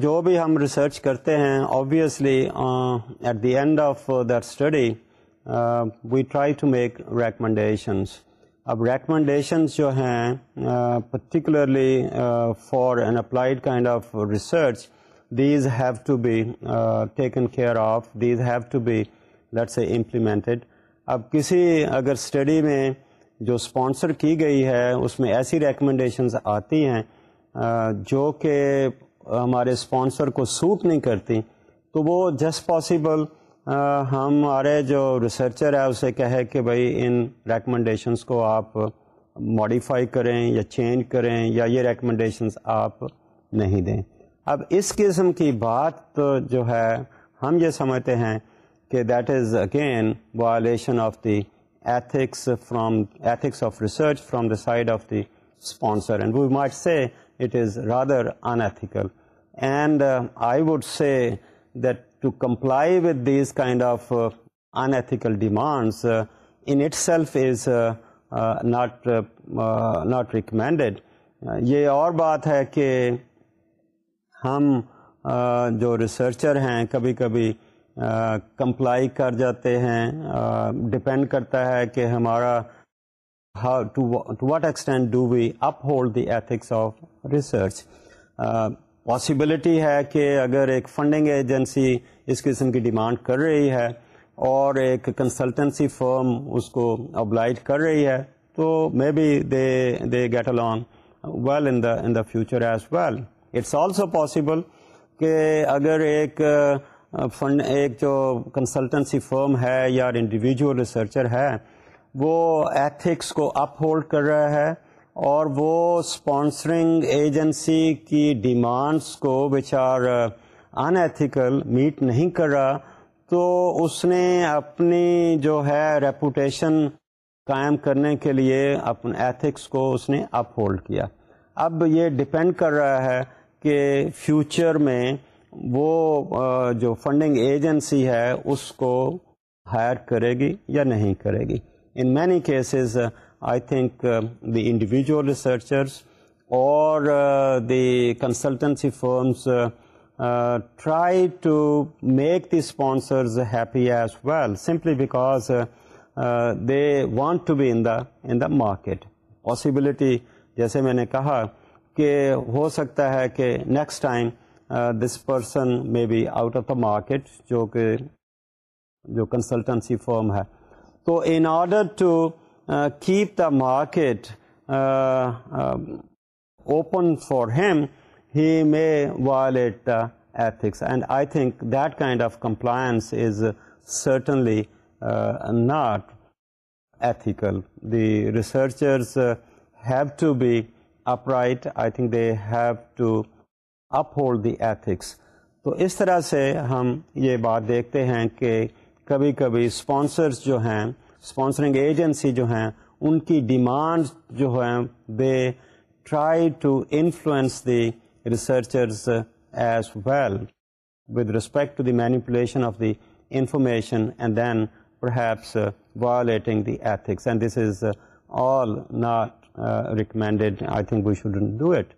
جو بھی ہم research کرتے ہیں obviously at the end of that study we try to make recommendations اب ریکمنڈیشنس جو ہیں particularly for an applied kind of research these have to be taken care of these have to be let's a implemented اب کسی اگر study میں جو sponsor کی گئی ہے اس میں ایسی ریکمنڈیشنز آتی ہیں جو کہ ہمارے اسپانسر کو سوٹ نہیں کرتی تو وہ جسٹ پاسبل ہمارے جو ریسرچر ہے اسے کہے کہ بھائی ان ریکمنڈیشنز کو آپ ماڈیفائی کریں یا چینج کریں یا یہ ریکمنڈیشنز آپ نہیں دیں اب اس قسم کی بات جو ہے ہم یہ سمجھتے ہیں کہ that is again violation of the ethics ethics from from of of research the the side sponsor and we might ethics from ethics of research from the side of the sponsor unethical and I would say that to comply with these kind of unethical uh, itself uh, not not recommend یہ اور بات ہے کہ ہم جو researcher ہیں کبھی کبھی کمپلائی کر جاتے ہیں ڈپینڈ کرتا ہے کہ ہمارا extent do we uphold the ethics of research possibility ہے کہ اگر ایک فنڈنگ ایجنسی اس قسم کی ڈیمانڈ کر رہی ہے اور ایک کنسلٹنسی فرم اس کو ابلائڈ کر رہی ہے تو maybe they they get along well in the in the future as well it's also possible کہ اگر ایک فنڈ ایک جو کنسلٹنسی فرم ہے یا انڈیویجول ریسرچر ہے وہ ایتھکس کو اپ ہولڈ کر رہا ہے اور وہ اسپانسرنگ ایجنسی کی ڈیمانڈس کو which are unethical meet نہیں کر رہا تو اس نے اپنی جو ہے ریپوٹیشن قائم کرنے کے لیے اپنے ایتھکس کو اس نے اپ ہولڈ کیا اب یہ ڈپینڈ کر رہا ہے کہ فیوچر میں وہ جو فنڈنگ ایجنسی ہے اس کو ہائر کرے گی یا نہیں کرے گی in many cases I think the individual researchers or the consultancy firms try to make the sponsors happy as well simply because they want to be in the in the market possibility جیسے میں نے کہا کہ ہو سکتا ہے کہ next time this person may be out of the market جو کہ جو کنسلٹنسی فرم ہے تو in order to keep the market open for him he may violate the ethics and I think that kind of compliance is certainly not ethical the researchers have to be upright I think they have to uphold the ethics تو اس طرح سے ہم یہ بات دیکھتے ہیں کہ کبھی کبھی اسپانسرس جو ہیں اسپانسرنگ ایجنسی جو ہیں ان کی ڈیمانڈ جو ہیں they try to influence the researchers as well with respect to the manipulation of the information and then perhaps violating the ethics and this is all not recommended I think we do it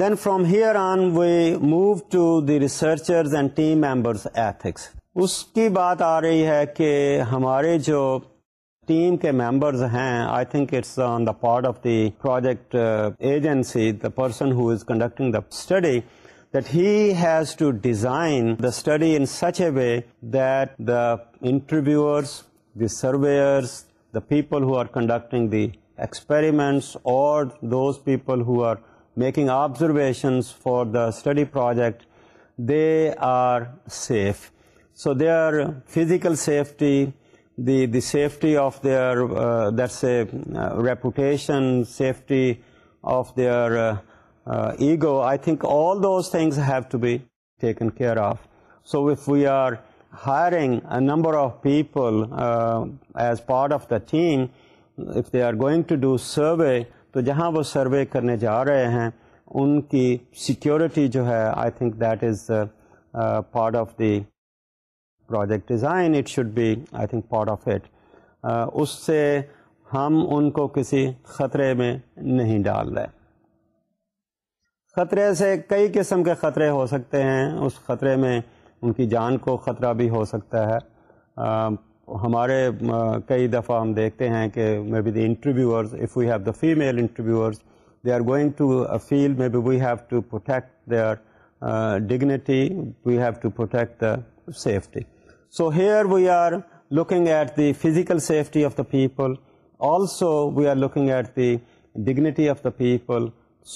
then from here on we move to the researchers and team ethics اس کی بات آ رہی ہے کہ ہمارے جو team کے members ہیں I think it's on the part of the project agency the person who is conducting the study that he has to design the study in such a way that the interviewers the surveyors the people who are conducting the experiments or those people who are making observations for the study project, they are safe. So their physical safety, the safety of their, let's uh, say, uh, reputation, safety of their uh, ego, I think all those things have to be taken care of. So if we are hiring a number of people as part of the team, if they are going to do survey, تو جہاں وہ survey کرنے جا رہے ہیں ان کی security جو ہے I think that is part of the project design it should be I think part of it اس سے ہم ان کو کسی خطرے میں نہیں ڈال رہے خطرے سے کئی قسم کے خطرے ہو سکتے ہیں اس خطرے میں ان کی جان کو خطرہ بھی ہو سکتا ہے ہمارے کئی دفعہ ہم دیکھتے ہیں کہ maybe the if we have the female interview they are going to feel maybe we have to protect their dignity we have to protect the safety so here we are looking at the physical safety of the people also we are looking at the dignity of the people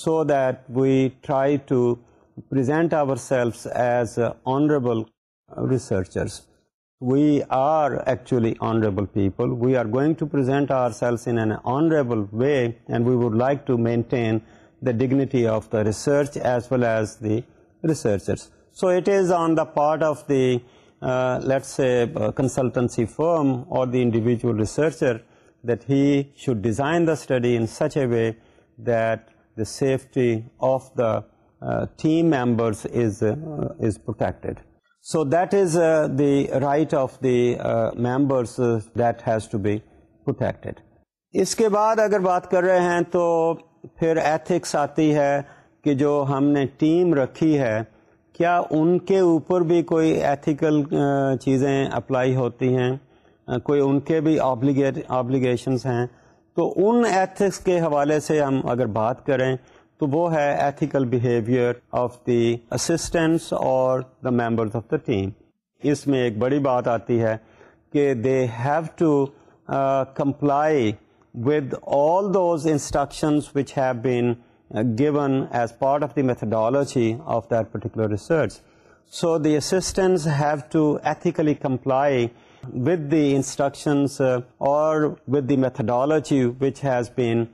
so that we try to present ourselves as honourable researchers we are actually honorable people. We are going to present ourselves in an honorable way, and we would like to maintain the dignity of the research as well as the researchers. So it is on the part of the, uh, let's say, uh, consultancy firm or the individual researcher that he should design the study in such a way that the safety of the uh, team members is protected. So that is the right of the members that has to be protected اس کے بعد اگر بات کر رہے ہیں تو پھر ایتھکس آتی ہے کہ جو ہم نے ٹیم رکھی ہے کیا ان کے اوپر بھی کوئی ایتھیکل uh, چیزیں اپلائی ہوتی ہیں uh, کوئی ان کے بھی آبلیگیشنس ہیں تو ان ایتھکس کے حوالے سے ہم اگر بات کریں تو وہ ہے ethical behaviour of the assistants اور the members of the team اس میں ایک بڑی بات آتی ہے کہ they have to comply with all those instructions which have been given as part of the methodology of assistants research so the comply have to ethically comply with the the methodology which has been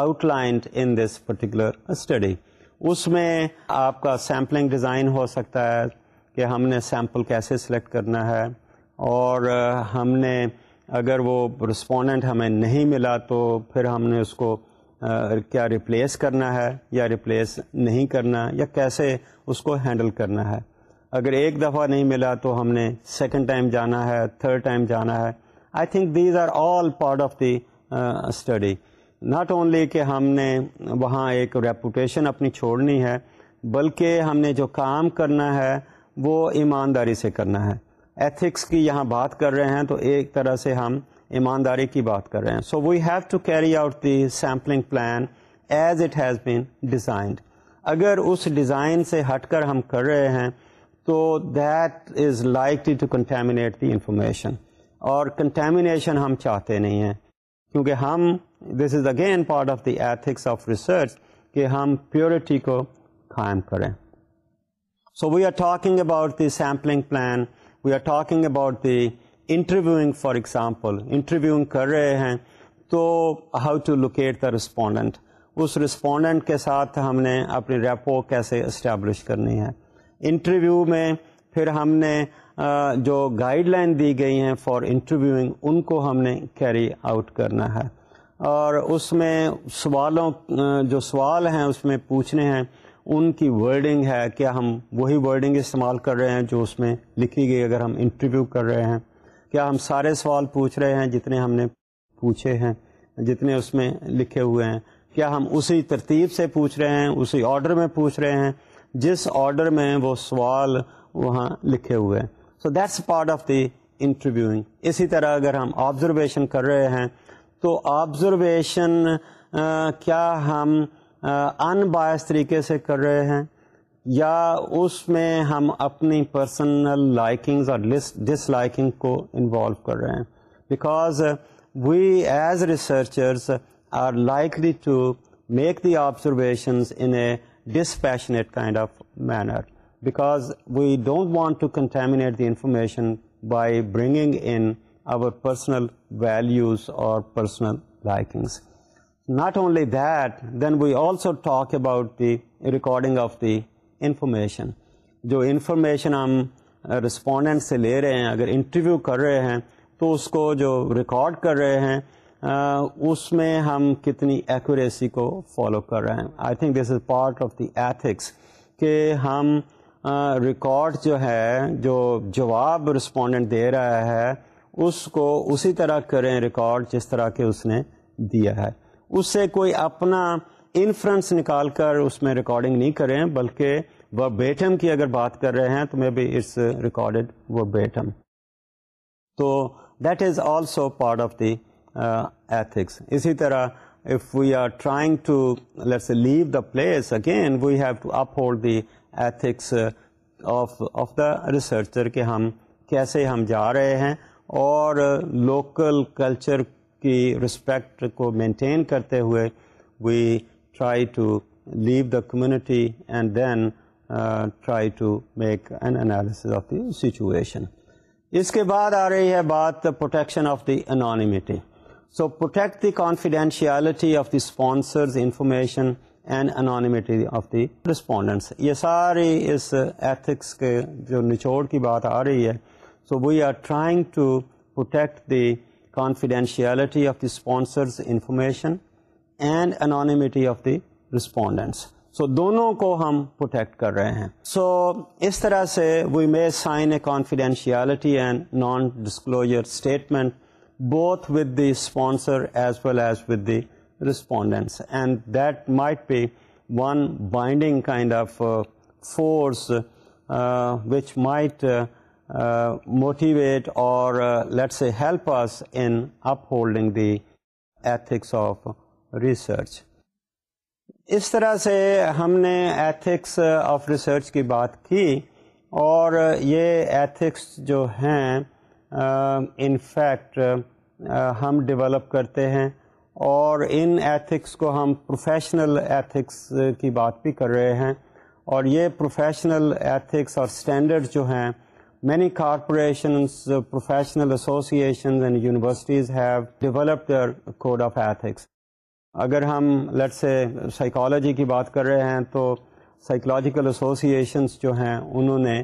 outlined in this particular study اس میں آپ کا sampling design ہو سکتا ہے کہ ہم نے sample کیسے select کرنا ہے اور ہم نے اگر وہ رسپونڈنٹ ہمیں نہیں ملا تو پھر ہم نے اس کو کیا ریپلیس کرنا ہے یا ریپلیس نہیں کرنا یا کیسے اس کو ہینڈل کرنا ہے اگر ایک دفعہ نہیں ملا تو ہم نے سیکنڈ ٹائم جانا ہے تھرڈ ٹائم جانا ہے I think these are all part of the study not only کہ ہم نے وہاں ایک ریپوٹیشن اپنی چھوڑنی ہے بلکہ ہم نے جو کام کرنا ہے وہ ایمانداری سے کرنا ہے ایتھکس کی یہاں بات کر رہے ہیں تو ایک طرح سے ہم ایمانداری کی بات کر رہے ہیں so we have to carry out the sampling plan as it has been designed اگر اس ڈیزائن سے ہٹ کر ہم کر رہے ہیں تو that is like to contaminate the information اور کنٹیمنیشن ہم چاہتے نہیں ہیں کیونکہ ہم this is again part of the ethics of research کہ ہم پیورٹی کو قائم کریں so we are talking about the sampling plan we are talking about the interviewing for example interviewing کر رہے ہیں تو how to locate the respondent us respondent کے ساتھ ہم نے اپنی ریپو کیسے اسٹیبلش کرنی ہے انٹرویو میں پھر ہم نے جو گائیڈ لائن دی گئی ہیں فار انٹرویوئنگ ان کو ہم نے کیری آؤٹ کرنا ہے اور اس میں سوالوں جو سوال ہیں اس میں پوچھنے ہیں ان کی ورڈنگ ہے کیا ہم وہی ورڈنگ استعمال کر رہے ہیں جو اس میں لکھی گئی اگر ہم انٹرویو کر رہے ہیں کیا ہم سارے سوال پوچھ رہے ہیں جتنے ہم نے پوچھے ہیں جتنے اس میں لکھے ہوئے ہیں کیا ہم اسی ترتیب سے پوچھ رہے ہیں اسی آرڈر میں پوچھ رہے ہیں جس آرڈر میں وہ سوال وہاں لکھے ہوئے ہیں so that's part of the interviewing اسی طرح اگر ہم آبزرویشن کر رہے ہیں تو آبزرویشن کیا ہم ان بایس طریقے سے کر رہے ہیں یا اس میں ہم اپنی پرسنل لائکنگز اور ڈس لائکنگ کو انوالو کر رہے ہیں because we as researchers are likely to make the observations in a dispassionate kind of manner because we don't want to contaminate the information by bringing in our personal values اور personal likings not only that then we also talk about the recording of the information جو information ہم respondent uh, سے لے رہے ہیں اگر interview کر رہے ہیں تو اس کو جو ریکارڈ کر رہے ہیں uh, اس میں ہم کتنی ایکوریسی کو فالو کر رہے ہیں I think this is part of the ethics کہ ہم ریکارڈ جو ہے جو جواب رسپونڈنٹ دے رہا ہے اس کو اسی طرح کریں ریکارڈ جس طرح کے اس نے دیا ہے اس سے کوئی اپنا انفرنس نکال کر اس میں ریکارڈنگ نہیں کریں بلکہ وہ بیٹم کی اگر بات کر رہے ہیں تو مے be it's recorded verbatim تو that is also part of the ethics اسی طرح if we are trying to let's leave the place again we have to uphold the ethics of of the researcher کہ ہم کیسے ہم جا رہے ہیں اور لوکل uh, کلچر کی رسپیکٹ کو مینٹین کرتے ہوئے we try to leave the community and then try to make an analysis of the situation اس کے بعد آ رہی ہے بات protection of the anonymity so protect the confidentiality of the sponsors information and anonymity of the respondents یہ سارے اس ethics کے جو نچوڑ کی بات آ رہی ہے so we are trying to protect the confidentiality of the sponsors information and anonymity of the respondents so دونوں کو ہم پروٹیکٹ کر رہے ہیں سو so, اس طرح سے we may sign a confidentiality and non disclosure statement both with the sponsor as well as with the one and that might be one binding kind of force which might motivate or let's say help in upholding the ethics of research اس طرح سے ہم نے ethics of research کی بات کی اور uh, یہ ethics جو ہیں ان uh, فیکٹ uh, ہم ڈیولپ کرتے ہیں اور ان ایتھکس کو ہم پروفیشنل ایتھکس کی بات بھی کر رہے ہیں اور یہ پروفیشنل ایتھکس اور اسٹینڈرڈ جو ہیں many corporations professional associations and universities have developed code of ethics اگر ہم لٹ سے سائیکالوجی کی بات کر رہے ہیں تو سائیکلوجیکل ایسوسیشنس جو ہیں انہوں نے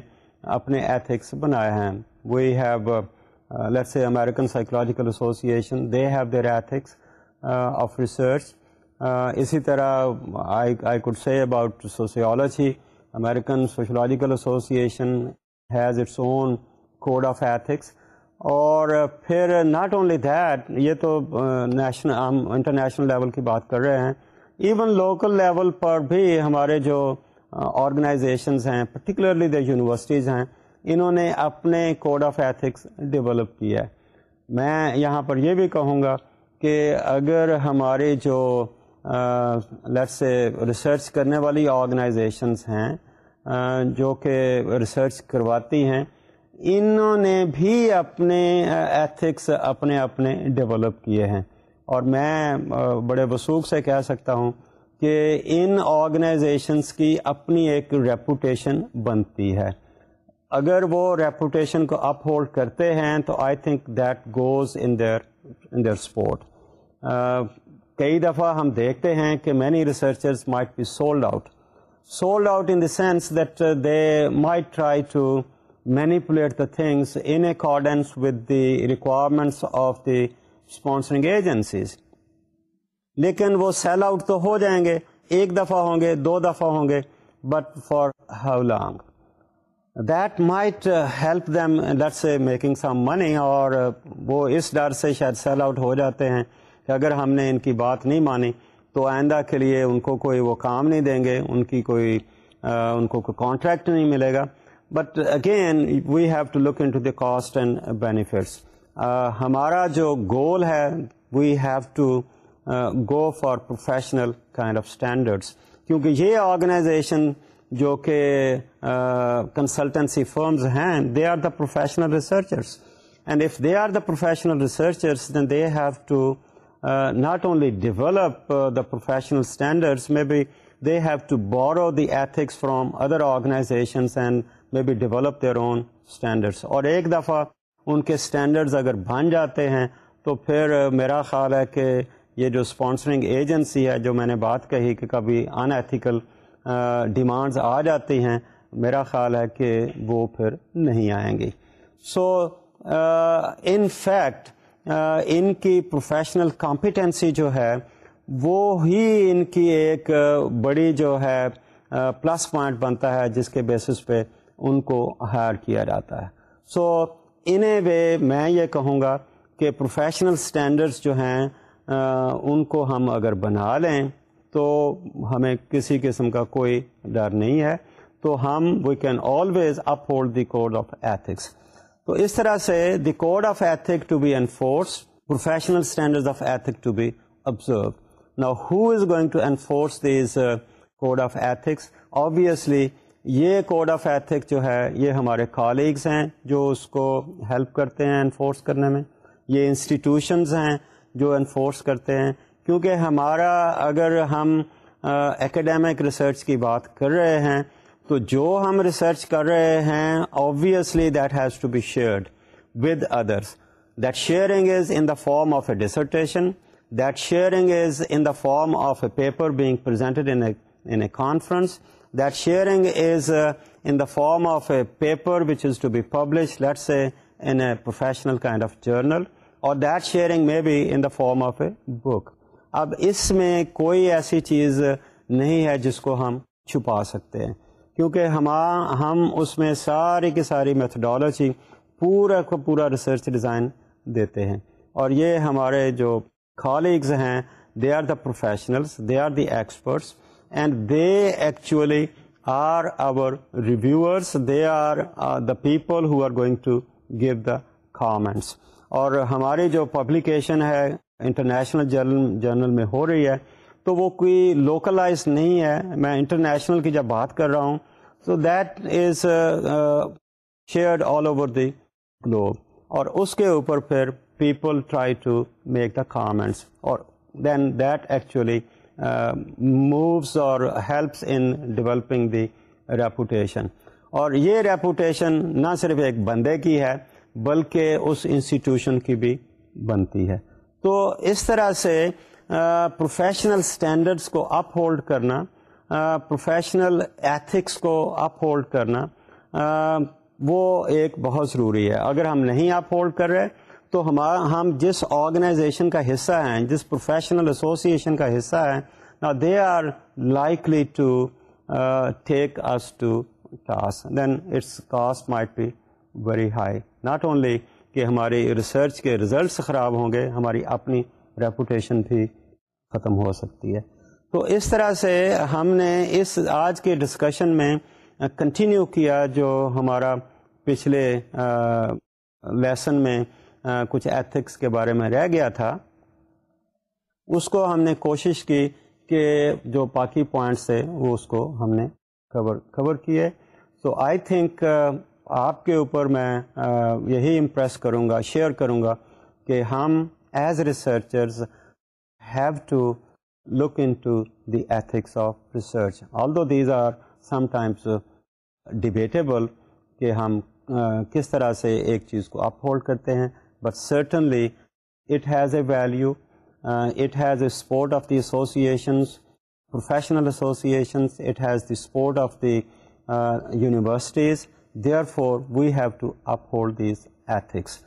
اپنے ایتھکس بنائے ہیں we have say American psychological association they have their ethics of research اسی طرح I could say about sociology American sociological association has its own code of ethics اور پھر ناٹ اونلی دیٹ یہ تو نیشنل ہم international level کی بات کر رہے ہیں ایون لوکل لیول پر بھی ہمارے جو آرگنائزیشنز ہیں پرٹیکولرلی دا یونیورسٹیز ہیں انہوں نے اپنے کوڈ آف ایتھکس ڈیولپ کیا ہے میں یہاں پر یہ بھی کہوں گا کہ اگر ہمارے جو سے ریسرچ کرنے والی آرگنائزیشنس ہیں جو کہ ریسرچ کرواتی ہیں انہوں نے بھی اپنے ایتھکس اپنے اپنے ڈیولپ کیے ہیں اور میں بڑے وسوخ سے کہہ سکتا ہوں کہ ان آرگنائزیشنس کی اپنی ایک ریپوٹیشن بنتی ہے اگر وہ ریپوٹیشن کو اپ ہولڈ کرتے ہیں تو I think that goes in there in there support کئی دفعہ ہم دیکھتے ہیں کہ many researchers might be sold out sold out in the sense that they might try to manipulate the things in accordance with the requirements of the sponsoring agencies لیکن وہ sell out تو ہو جائیں گے ایک دفعہ ہوں گے دو دفعہ ہوں گے but for how long that might help them a making some money اور وہ اس ڈر سے شاید سیل آؤٹ ہو جاتے ہیں کہ اگر ہم نے ان کی بات نہیں مانی تو آئندہ کے لیے ان کو کوئی وہ کام نہیں دیں گے ان کی کوئی ان کو کوئی کانٹریکٹ نہیں ملے گا but again we have to look in to the cost and benefits ہمارا جو گول ہے we have to go for professional kind of standards کیونکہ یہ آرگنائزیشن جو کہ کنسلٹنسی فرمز ہیں they they they are are the the professional professional researchers researchers and then have to not only develop the professional standards maybe they have to borrow the ethics from other organizations and maybe develop their own standards اور ایک دفعہ ان کے standards اگر بن جاتے ہیں تو پھر میرا خیال ہے کہ یہ جو اسپانسرنگ ایجنسی ہے جو میں نے بات کہی کہ کبھی ان ایتھیکل ڈیمانڈز آ جاتی ہیں میرا خیال ہے کہ وہ پھر نہیں آئیں گی سو ان فیکٹ ان کی پروفیشنل کمپیٹنسی جو ہے وہ ہی ان کی ایک بڑی جو ہے پلس پوائنٹ بنتا ہے جس کے بیسس پہ ان کو ہائر کیا جاتا ہے سو ان اے وے میں یہ کہوں گا کہ پروفیشنل اسٹینڈرڈس جو ہیں ان کو ہم اگر بنا لیں تو ہمیں کسی قسم کا کوئی ڈر نہیں ہے تو ہم we can always uphold the code of ethics تو اس طرح سے the code of ethic to be enforce professional standard of ethic to be observe نا who is going to enforce these code of ethics obviously یہ code of ethic جو ہے یہ ہمارے کالیگس ہیں جو اس کو ہیلپ کرتے ہیں انفورس کرنے میں یہ انسٹیٹیوشنز ہیں جو انفورس کرتے ہیں کیونکہ ہمارا اگر ہم اکیڈمک uh, ریسرچ کی بات کر رہے ہیں تو جو ہم ریسرچ کر رہے ہیں of that has to be in form of a conference that sharing form of a the that sharing is in form of a paper which is to be publish a a of journal or that sharing may be in the form of a book اب اس میں کوئی ایسی چیز نہیں ہے جس کو ہم چھپا سکتے ہیں کیونکہ ہم ہم اس میں ساری کی ساری میتھڈالوجی پورا کو پورا ریسرچ ڈیزائن دیتے ہیں اور یہ ہمارے جو کالیگز ہیں they are the professionals they are the experts and they actually are our reviewers they are the people who are going to give the comments اور ہماری جو پبلیکیشن ہے انٹرنیشنل جرنل جرنل میں ہو رہی ہے تو وہ کوئی لوکلائز نہیں ہے میں انٹرنیشنل کی جب بات کر رہا ہوں تو that is shared all over the globe اور اس کے اوپر پھر people try to make the comments اور دین دیٹ ایکچولی مووز اور helps in developing the reputation اور یہ ریپوٹیشن نہ صرف ایک بندے کی ہے بلکہ اس انسٹیٹیوشن کی بھی بنتی ہے تو اس طرح سے پروفیشنل اسٹینڈرڈس کو اپ ہولڈ کرنا پروفیشنل ایتھکس کو اپ ہولڈ کرنا وہ ایک بہت ضروری ہے اگر ہم نہیں اپ ہولڈ کر رہے تو ہمارا ہم جس آرگنائزیشن کا حصہ ہیں جس پروفیشنل ایسوسیشن کا حصہ ہیں they are likely to take us to task then its cost might be very high not only کہ ہماری ریسرچ کے ریزلٹس خراب ہوں گے ہماری اپنی ریپوٹیشن بھی ختم ہو سکتی ہے تو اس طرح سے ہم نے اس آج کے ڈسکشن میں کنٹینیو کیا جو ہمارا پچھلے لیسن میں کچھ ایتھکس کے بارے میں رہ گیا تھا اس کو ہم نے کوشش کی کہ جو باقی پوائنٹس تھے وہ اس کو ہم نے کور کور کیے تو آئی تھنک آپ کے اوپر میں یہی امپریس کروں گا شیئر کروں گا کہ ہم as researchers have look in ethics of research although these are sometimes debatable کہ ہم کس طرح سے ایک چیز کو اپ ہولڈ کرتے ہیں but certainly it has a value it has a support of the associations professional associations it has the support of the universities therefore we have to uphold these ethics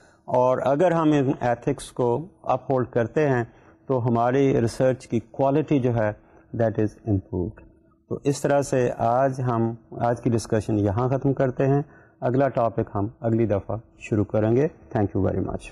اور اگر ہم ان ethics کو uphold کرتے ہیں تو ہماری research کی کوالٹی جو ہے دیٹ از امپروڈ تو اس طرح سے آج ہم آج کی ڈسکشن یہاں ختم کرتے ہیں اگلا ٹاپک ہم اگلی دفعہ شروع کریں گے تھینک یو ویری مچ